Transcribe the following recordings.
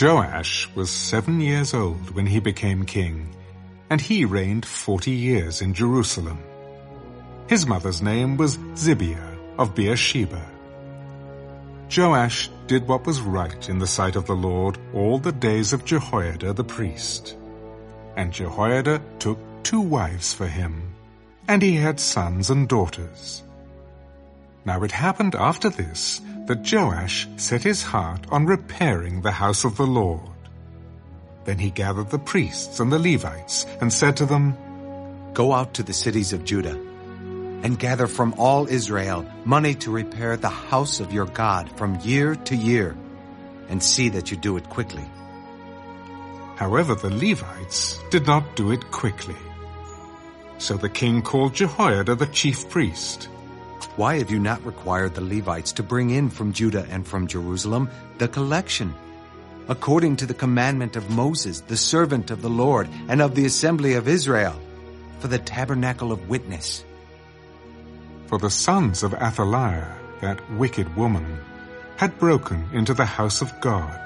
Joash was seven years old when he became king, and he reigned forty years in Jerusalem. His mother's name was Zibiah of Beersheba. Joash did what was right in the sight of the Lord all the days of Jehoiada the priest. And Jehoiada took two wives for him, and he had sons and daughters. Now it happened after this that Joash set his heart on repairing the house of the Lord. Then he gathered the priests and the Levites and said to them, Go out to the cities of Judah and gather from all Israel money to repair the house of your God from year to year and see that you do it quickly. However, the Levites did not do it quickly. So the king called Jehoiada the chief priest. Why have you not required the Levites to bring in from Judah and from Jerusalem the collection, according to the commandment of Moses, the servant of the Lord, and of the assembly of Israel, for the tabernacle of witness? For the sons of Athaliah, that wicked woman, had broken into the house of God,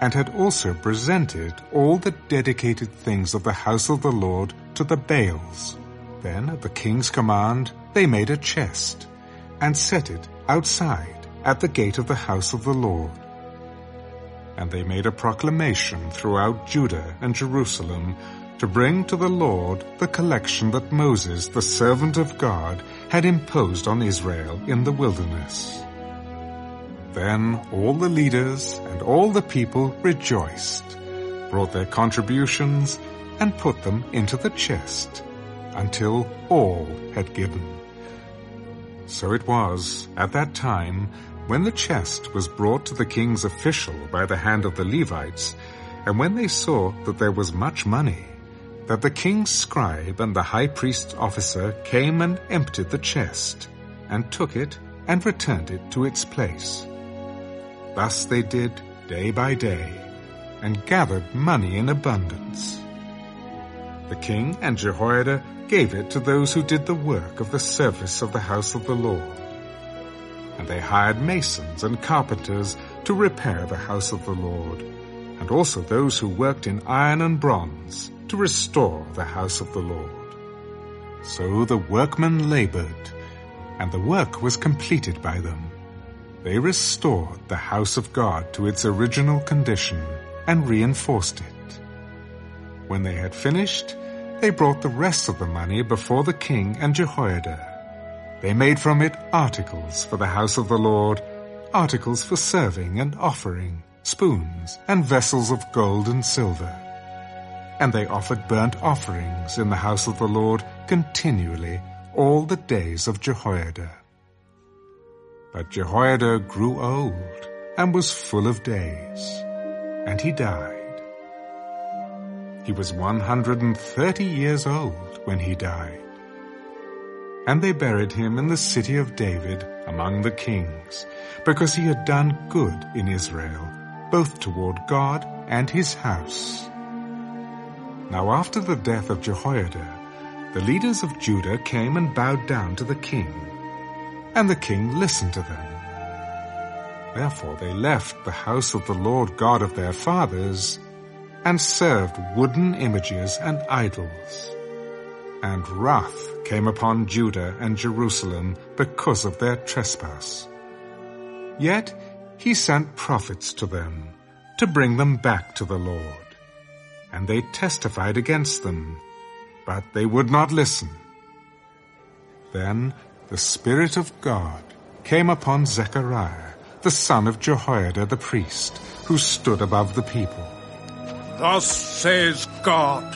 and had also presented all the dedicated things of the house of the Lord to the Baals. Then, at the king's command, they made a chest, and set it outside at the gate of the house of the Lord. And they made a proclamation throughout Judah and Jerusalem to bring to the Lord the collection that Moses, the servant of God, had imposed on Israel in the wilderness. Then all the leaders and all the people rejoiced, brought their contributions, and put them into the chest, until all had given. So it was, at that time, when the chest was brought to the king's official by the hand of the Levites, and when they saw that there was much money, that the king's scribe and the high priest's officer came and emptied the chest, and took it and returned it to its place. Thus they did day by day, and gathered money in abundance. The king and Jehoiada gave it to those who did the work of the service of the house of the Lord. And they hired masons and carpenters to repair the house of the Lord, and also those who worked in iron and bronze to restore the house of the Lord. So the workmen labored, and the work was completed by them. They restored the house of God to its original condition and reinforced it. When they had finished, they brought the rest of the money before the king and Jehoiada. They made from it articles for the house of the Lord, articles for serving and offering, spoons, and vessels of gold and silver. And they offered burnt offerings in the house of the Lord continually all the days of Jehoiada. But Jehoiada grew old and was full of days, and he died. He was 130 years old when he died. And they buried him in the city of David among the kings, because he had done good in Israel, both toward God and his house. Now after the death of Jehoiada, the leaders of Judah came and bowed down to the king, and the king listened to them. Therefore they left the house of the Lord God of their fathers and served wooden images and idols. And wrath came upon Judah and Jerusalem because of their trespass. Yet he sent prophets to them to bring them back to the Lord. And they testified against them, but they would not listen. Then the Spirit of God came upon Zechariah, the son of Jehoiada the priest, who stood above the people. Thus says God,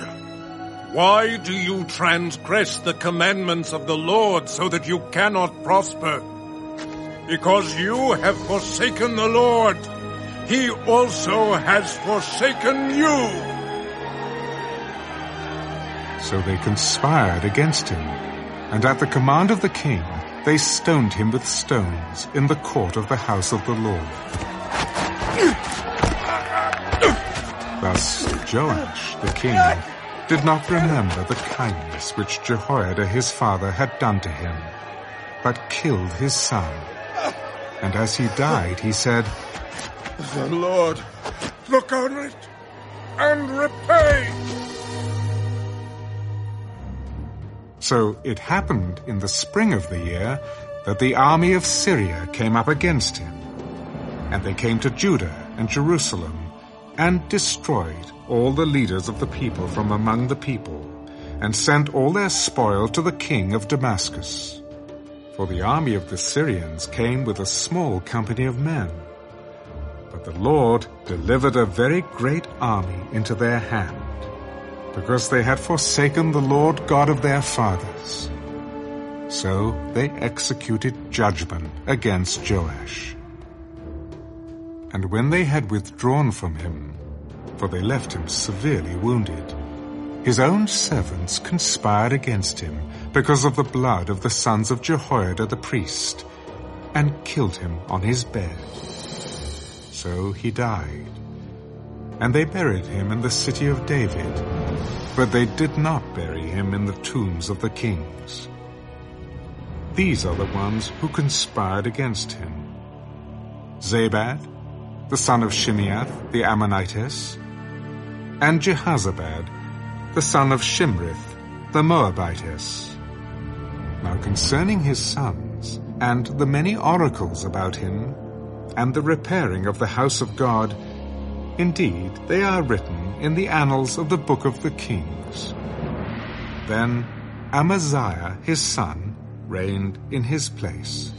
Why do you transgress the commandments of the Lord so that you cannot prosper? Because you have forsaken the Lord, He also has forsaken you. So they conspired against him, and at the command of the king, they stoned him with stones in the court of the house of the Lord. Thus Joash the king did not remember the kindness which Jehoiada his father had done to him, but killed his son. And as he died, he said, The Lord, look on it and repay. So it happened in the spring of the year that the army of Syria came up against him. And they came to Judah and Jerusalem and destroyed all the leaders of the people from among the people and sent all their spoil to the king of Damascus. For the army of the Syrians came with a small company of men. But the Lord delivered a very great army into their hand, because they had forsaken the Lord God of their fathers. So they executed judgment against Joash. And when they had withdrawn from him, for they left him severely wounded, his own servants conspired against him because of the blood of the sons of Jehoiada the priest, and killed him on his bed. So he died. And they buried him in the city of David, but they did not bury him in the tombs of the kings. These are the ones who conspired against him. Zabad, the son of Shimeath the Ammonitess, and Jehozabad, the son of Shimrith the Moabitess. Now concerning his sons, and the many oracles about him, and the repairing of the house of God, indeed they are written in the annals of the book of the kings. Then Amaziah his son reigned in his place.